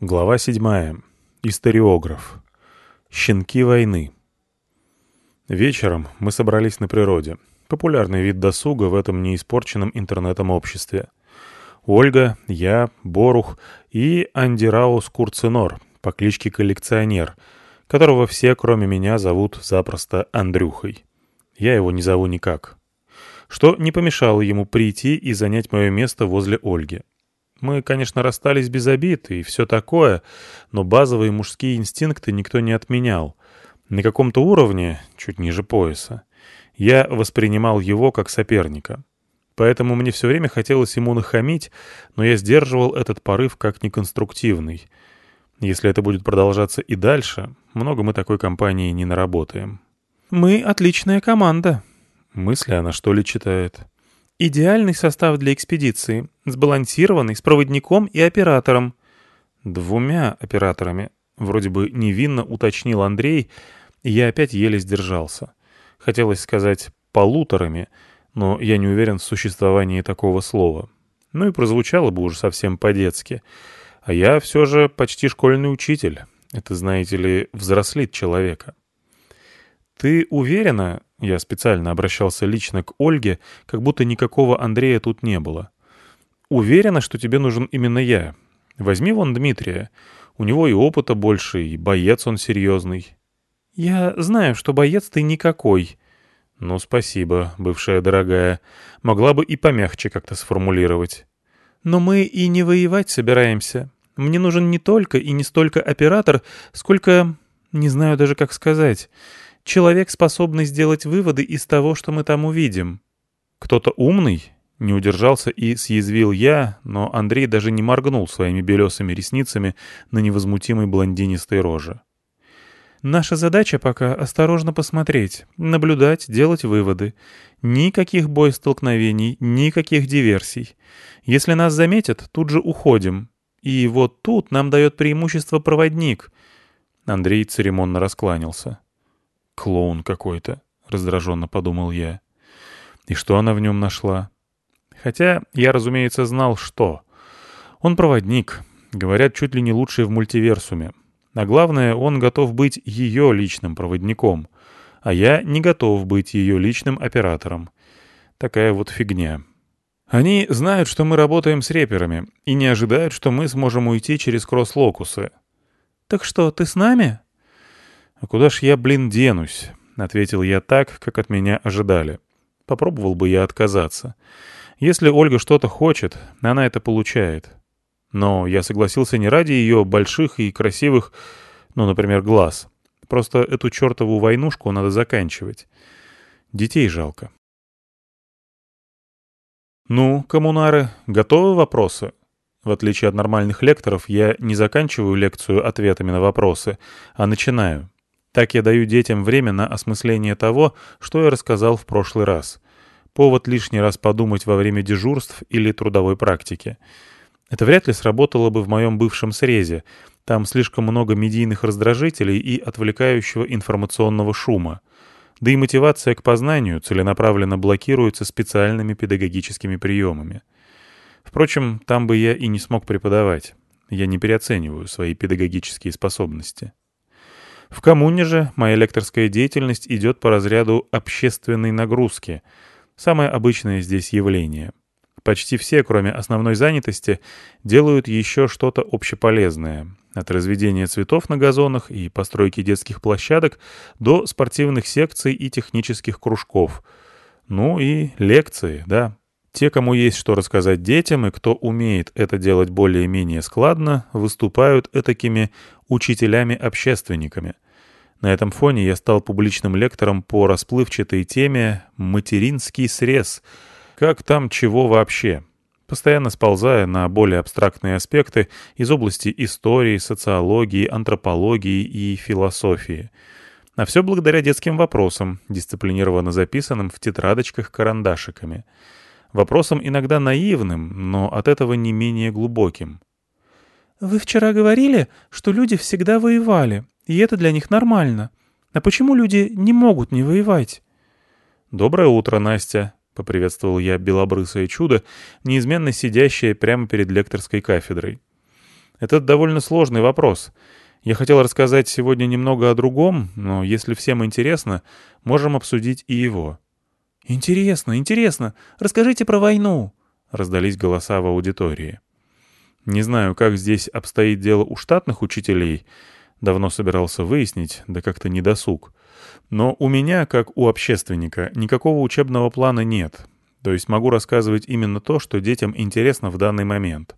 Глава 7. Историограф. Щенки войны. Вечером мы собрались на природе. Популярный вид досуга в этом неиспорченном интернетом обществе. Ольга, я, Борух и Андираус Курцинор по кличке Коллекционер, которого все, кроме меня, зовут запросто Андрюхой. Я его не зову никак. Что не помешало ему прийти и занять мое место возле Ольги. Мы, конечно, расстались без обид и все такое, но базовые мужские инстинкты никто не отменял. На каком-то уровне, чуть ниже пояса, я воспринимал его как соперника. Поэтому мне все время хотелось ему нахамить, но я сдерживал этот порыв как неконструктивный. Если это будет продолжаться и дальше, много мы такой компании не наработаем. «Мы отличная команда». Мысли она что ли читает? Идеальный состав для экспедиции, сбалансированный, с проводником и оператором. Двумя операторами, вроде бы невинно уточнил Андрей, я опять еле сдержался. Хотелось сказать «полуторами», но я не уверен в существовании такого слова. Ну и прозвучало бы уже совсем по-детски. А я все же почти школьный учитель. Это, знаете ли, взрослит человека. «Ты уверена, я специально обращался лично к Ольге, как будто никакого Андрея тут не было. «Уверена, что тебе нужен именно я. Возьми вон Дмитрия. У него и опыта больше, и боец он серьезный». «Я знаю, что боец ты никакой». «Ну, спасибо, бывшая дорогая. Могла бы и помягче как-то сформулировать». «Но мы и не воевать собираемся. Мне нужен не только и не столько оператор, сколько... не знаю даже, как сказать». Человек, способный сделать выводы из того, что мы там увидим. Кто-то умный? Не удержался и съязвил я, но Андрей даже не моргнул своими белесыми ресницами на невозмутимой блондинистой роже. Наша задача пока осторожно посмотреть, наблюдать, делать выводы. Никаких боестолкновений, никаких диверсий. Если нас заметят, тут же уходим. И вот тут нам дает преимущество проводник. Андрей церемонно раскланялся. «Клоун какой-то», — раздраженно подумал я. «И что она в нем нашла?» Хотя я, разумеется, знал, что. Он проводник, говорят, чуть ли не лучший в мультиверсуме. А главное, он готов быть ее личным проводником, а я не готов быть ее личным оператором. Такая вот фигня. Они знают, что мы работаем с реперами, и не ожидают, что мы сможем уйти через кросс-локусы. «Так что, ты с нами?» «А куда ж я, блин, денусь?» — ответил я так, как от меня ожидали. Попробовал бы я отказаться. Если Ольга что-то хочет, она это получает. Но я согласился не ради ее больших и красивых, ну, например, глаз. Просто эту чертову войнушку надо заканчивать. Детей жалко. «Ну, коммунары, готовы вопросы?» В отличие от нормальных лекторов, я не заканчиваю лекцию ответами на вопросы, а начинаю. Так я даю детям время на осмысление того, что я рассказал в прошлый раз. Повод лишний раз подумать во время дежурств или трудовой практики. Это вряд ли сработало бы в моем бывшем срезе. Там слишком много медийных раздражителей и отвлекающего информационного шума. Да и мотивация к познанию целенаправленно блокируется специальными педагогическими приемами. Впрочем, там бы я и не смог преподавать. Я не переоцениваю свои педагогические способности. В коммуне же моя лекторская деятельность идет по разряду общественной нагрузки, самое обычное здесь явление. Почти все, кроме основной занятости, делают еще что-то общеполезное. От разведения цветов на газонах и постройки детских площадок до спортивных секций и технических кружков. Ну и лекции, да. Те, кому есть что рассказать детям и кто умеет это делать более-менее складно, выступают этакими учителями-общественниками. На этом фоне я стал публичным лектором по расплывчатой теме «Материнский срез». Как там чего вообще? Постоянно сползая на более абстрактные аспекты из области истории, социологии, антропологии и философии — а все благодаря детским вопросам, дисциплинированно записанным в тетрадочках карандашиками. Вопросом иногда наивным, но от этого не менее глубоким. «Вы вчера говорили, что люди всегда воевали, и это для них нормально. А почему люди не могут не воевать?» «Доброе утро, Настя», — поприветствовал я белобрысое чудо, неизменно сидящее прямо перед лекторской кафедрой. Это довольно сложный вопрос. Я хотел рассказать сегодня немного о другом, но если всем интересно, можем обсудить и его». «Интересно, интересно. Расскажите про войну», — раздались голоса в аудитории. Не знаю, как здесь обстоит дело у штатных учителей. Давно собирался выяснить, да как-то не досуг. Но у меня, как у общественника, никакого учебного плана нет. То есть могу рассказывать именно то, что детям интересно в данный момент.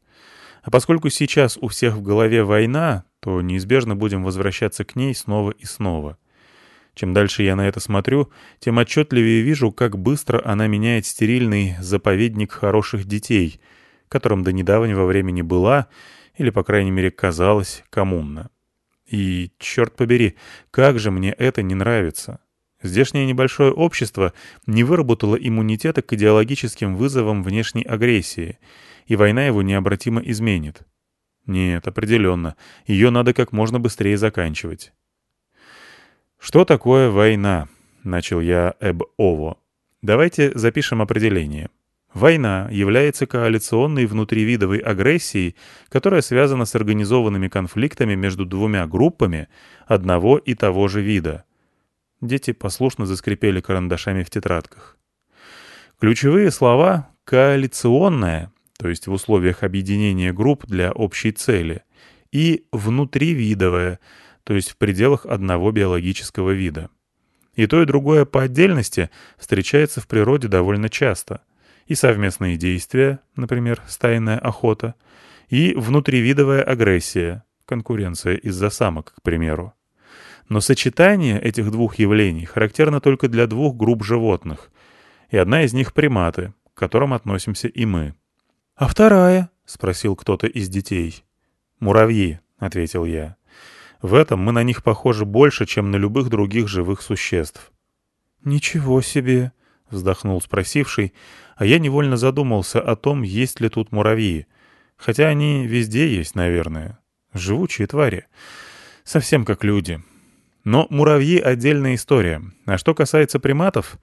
А поскольку сейчас у всех в голове война, то неизбежно будем возвращаться к ней снова и снова. Чем дальше я на это смотрю, тем отчетливее вижу, как быстро она меняет стерильный заповедник хороших детей, которым до недавнего времени была, или, по крайней мере, казалась, коммунна. И, черт побери, как же мне это не нравится. Здешнее небольшое общество не выработало иммунитета к идеологическим вызовам внешней агрессии, и война его необратимо изменит. Нет, определенно, ее надо как можно быстрее заканчивать. «Что такое война?» — начал я Эб Ово. «Давайте запишем определение. Война является коалиционной внутривидовой агрессией, которая связана с организованными конфликтами между двумя группами одного и того же вида. Дети послушно заскрипели карандашами в тетрадках. Ключевые слова «коалиционная», то есть в условиях объединения групп для общей цели, и «внутривидовая», то есть в пределах одного биологического вида. И то, и другое по отдельности встречается в природе довольно часто – и совместные действия, например, стайная охота, и внутривидовая агрессия, конкуренция из-за самок, к примеру. Но сочетание этих двух явлений характерно только для двух групп животных, и одна из них — приматы, к которым относимся и мы. «А вторая?» — спросил кто-то из детей. «Муравьи», — ответил я. «В этом мы на них похожи больше, чем на любых других живых существ». «Ничего себе!» — вздохнул спросивший, а я невольно задумался о том, есть ли тут муравьи. Хотя они везде есть, наверное. Живучие твари. Совсем как люди. Но муравьи — отдельная история. А что касается приматов,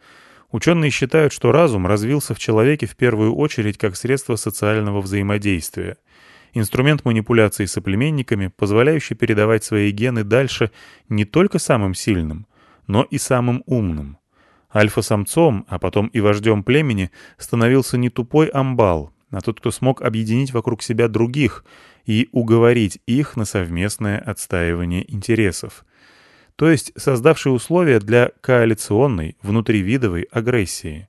ученые считают, что разум развился в человеке в первую очередь как средство социального взаимодействия. Инструмент манипуляции соплеменниками, позволяющий передавать свои гены дальше не только самым сильным, но и самым умным. Альфа-самцом, а потом и вождем племени, становился не тупой амбал, а тот, кто смог объединить вокруг себя других и уговорить их на совместное отстаивание интересов. То есть создавший условия для коалиционной, внутривидовой агрессии.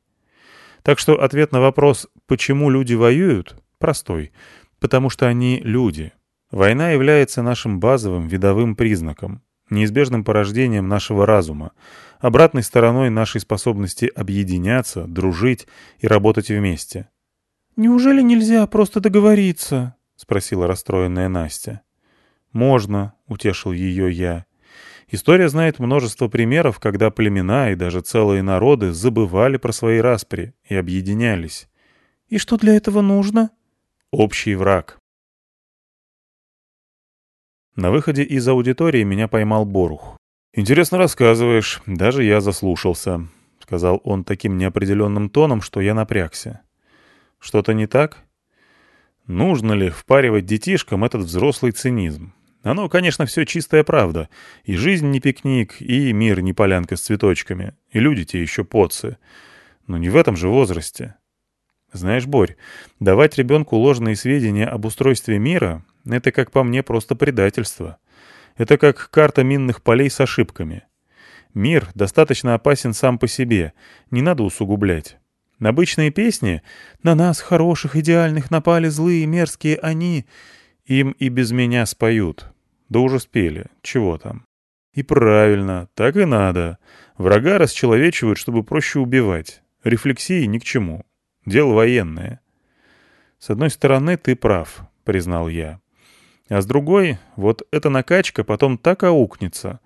Так что ответ на вопрос «почему люди воюют?» простой. Потому что они люди. Война является нашим базовым видовым признаком, неизбежным порождением нашего разума, обратной стороной нашей способности объединяться, дружить и работать вместе. «Неужели нельзя просто договориться?» — спросила расстроенная Настя. «Можно», — утешил ее я. История знает множество примеров, когда племена и даже целые народы забывали про свои распри и объединялись. «И что для этого нужно?» «Общий враг». На выходе из аудитории меня поймал Борух. «Интересно рассказываешь, даже я заслушался», — сказал он таким неопределенным тоном, что я напрягся. «Что-то не так?» «Нужно ли впаривать детишкам этот взрослый цинизм? Оно, конечно, все чистая правда. И жизнь не пикник, и мир не полянка с цветочками, и люди те еще поцы. Но не в этом же возрасте. Знаешь, Борь, давать ребенку ложные сведения об устройстве мира — это, как по мне, просто предательство». Это как карта минных полей с ошибками. Мир достаточно опасен сам по себе, не надо усугублять. Обычные песни «На нас, хороших, идеальных, напали злые, мерзкие они» им и без меня споют. Да уже спели, чего там. И правильно, так и надо. Врага расчеловечивают, чтобы проще убивать. Рефлексии ни к чему. Дело военное. С одной стороны, ты прав, признал я. А с другой, вот эта накачка потом так аукнется.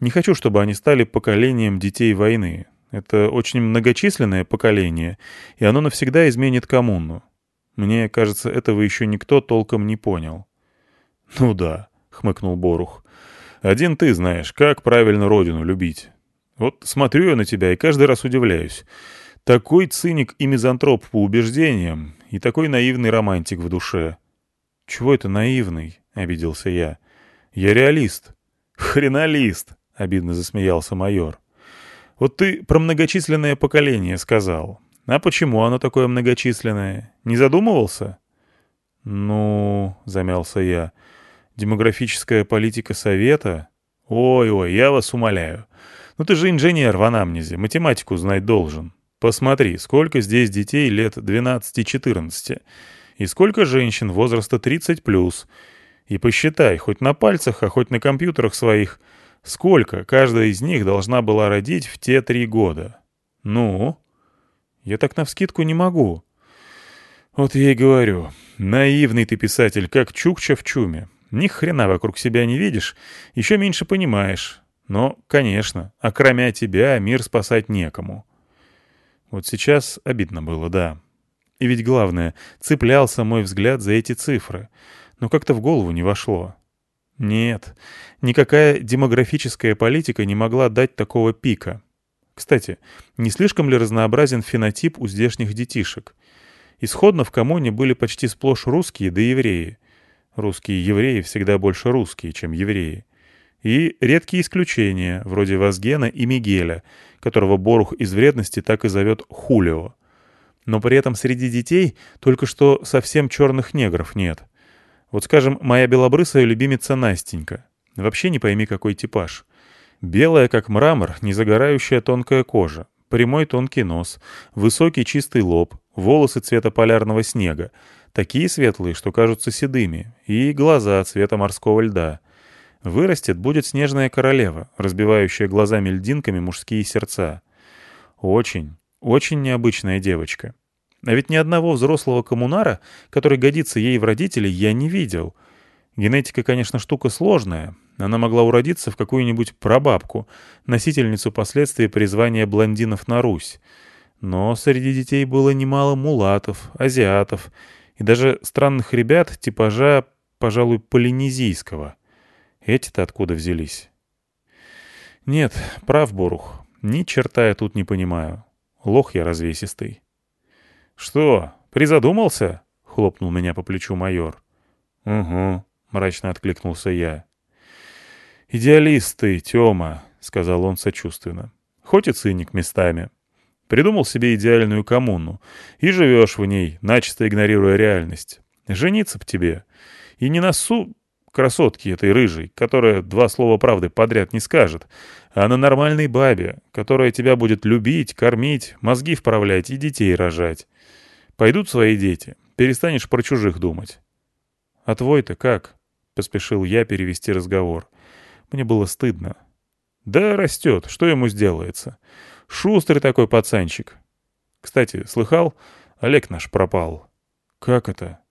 Не хочу, чтобы они стали поколением детей войны. Это очень многочисленное поколение, и оно навсегда изменит коммуну. Мне кажется, этого еще никто толком не понял. «Ну да», — хмыкнул Борух. «Один ты знаешь, как правильно родину любить. Вот смотрю я на тебя и каждый раз удивляюсь. Такой циник и мизантроп по убеждениям, и такой наивный романтик в душе. «Чего это наивный?» —— обиделся я. «Я реалист». «Хреналист», — обидно засмеялся майор. «Вот ты про многочисленное поколение сказал. А почему оно такое многочисленное? Не задумывался?» «Ну...» — замялся я. «Демографическая политика Совета?» «Ой-ой, я вас умоляю. Ну ты же инженер в анамнезе, математику знать должен. Посмотри, сколько здесь детей лет 12-14, и сколько женщин возраста 30+. И посчитай, хоть на пальцах, а хоть на компьютерах своих, сколько каждая из них должна была родить в те три года. Ну? Я так навскидку не могу. Вот я и говорю, наивный ты писатель, как Чукча в чуме. Ни хрена вокруг себя не видишь, еще меньше понимаешь. Но, конечно, окромя тебя мир спасать некому. Вот сейчас обидно было, да. И ведь главное, цеплялся мой взгляд за эти цифры. Но как-то в голову не вошло. Нет, никакая демографическая политика не могла дать такого пика. Кстати, не слишком ли разнообразен фенотип у здешних детишек? Исходно в коммуне были почти сплошь русские да евреи. Русские евреи всегда больше русские, чем евреи. И редкие исключения, вроде Вазгена и Мигеля, которого Борух из вредности так и зовет Хулио. Но при этом среди детей только что совсем черных негров нет. Вот, скажем, моя белобрысая любимица Настенька. Вообще не пойми, какой типаж. Белая, как мрамор, незагорающая тонкая кожа, прямой тонкий нос, высокий чистый лоб, волосы цвета полярного снега, такие светлые, что кажутся седыми, и глаза цвета морского льда — Вырастет, будет снежная королева, разбивающая глазами льдинками мужские сердца. Очень, очень необычная девочка. А ведь ни одного взрослого коммунара, который годится ей в родители, я не видел. Генетика, конечно, штука сложная. Она могла уродиться в какую-нибудь прабабку, носительницу последствий призвания блондинов на Русь. Но среди детей было немало мулатов, азиатов и даже странных ребят типажа, пожалуй, полинезийского — эти-то откуда взялись? Нет, прав Борух. Ни черта я тут не понимаю. Лох я развесистый. Что, призадумался? Хлопнул меня по плечу майор. Угу, мрачно откликнулся я. «Идеалист ты, Тёма», — сказал он сочувственно. «Хоть и циник местами. Придумал себе идеальную коммуну и живешь в ней, начисто игнорируя реальность. Жениться б тебе. И не на су красотки этой рыжей, которая два слова правды подряд не скажет, а на нормальной бабе, которая тебя будет любить, кормить, мозги вправлять и детей рожать. Пойдут свои дети, перестанешь про чужих думать. — А твой-то как? — поспешил я перевести разговор. Мне было стыдно. — Да растет, что ему сделается? Шустрый такой пацанчик. Кстати, слыхал? Олег наш пропал. — Как это? —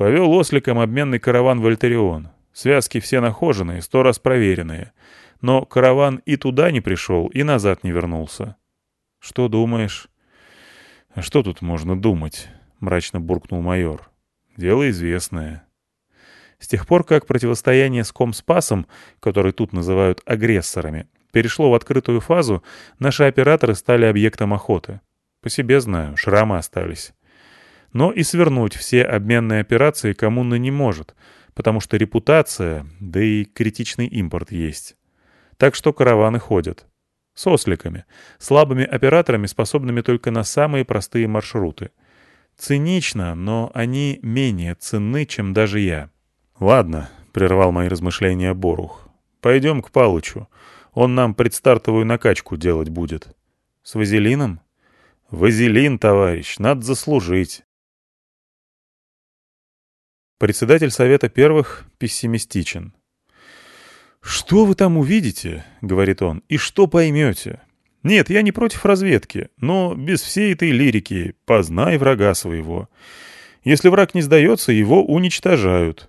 Повел осликом обменный караван в Альтерион. Связки все нахоженные, сто раз проверенные. Но караван и туда не пришел, и назад не вернулся. «Что думаешь?» «А что тут можно думать?» — мрачно буркнул майор. «Дело известное». С тех пор, как противостояние с Комспасом, который тут называют агрессорами, перешло в открытую фазу, наши операторы стали объектом охоты. По себе знаю, шрамы остались. Но и свернуть все обменные операции коммуна не может, потому что репутация, да и критичный импорт есть. Так что караваны ходят. С осликами, слабыми операторами, способными только на самые простые маршруты. Цинично, но они менее ценны, чем даже я. «Ладно», — прервал мои размышления Борух. «Пойдем к Палычу. Он нам предстартовую накачку делать будет». «С вазелином?» «Вазелин, товарищ, надо заслужить. Председатель Совета Первых пессимистичен. «Что вы там увидите?» — говорит он. «И что поймете? Нет, я не против разведки, но без всей этой лирики «познай врага своего». Если враг не сдается, его уничтожают».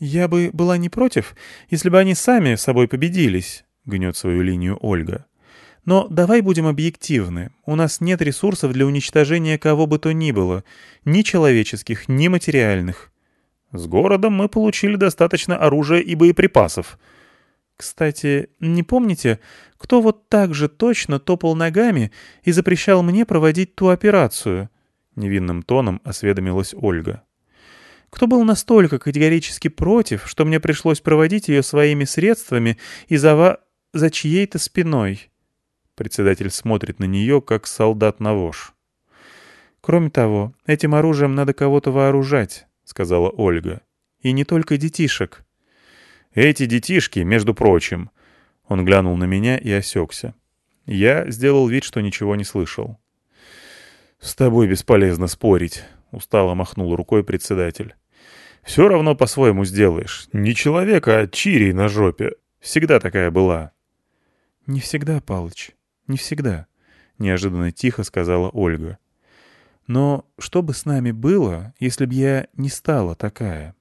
«Я бы была не против, если бы они сами собой победились», — гнет свою линию Ольга. «Но давай будем объективны. У нас нет ресурсов для уничтожения кого бы то ни было, ни человеческих, ни материальных. С городом мы получили достаточно оружия и боеприпасов. Кстати, не помните, кто вот так же точно топал ногами и запрещал мне проводить ту операцию? Невинным тоном осведомилась Ольга. Кто был настолько категорически против, что мне пришлось проводить ее своими средствами и за, за чьей-то спиной?» Председатель смотрит на нее, как солдат на вож. «Кроме того, этим оружием надо кого-то вооружать», — сказала Ольга. «И не только детишек». «Эти детишки, между прочим...» Он глянул на меня и осекся. Я сделал вид, что ничего не слышал. «С тобой бесполезно спорить», — устало махнул рукой председатель. «Все равно по-своему сделаешь. Не человека, а чирий на жопе. Всегда такая была». «Не всегда, Палыч, не всегда», — неожиданно тихо сказала Ольга. «Но что бы с нами было, если б я не стала такая?»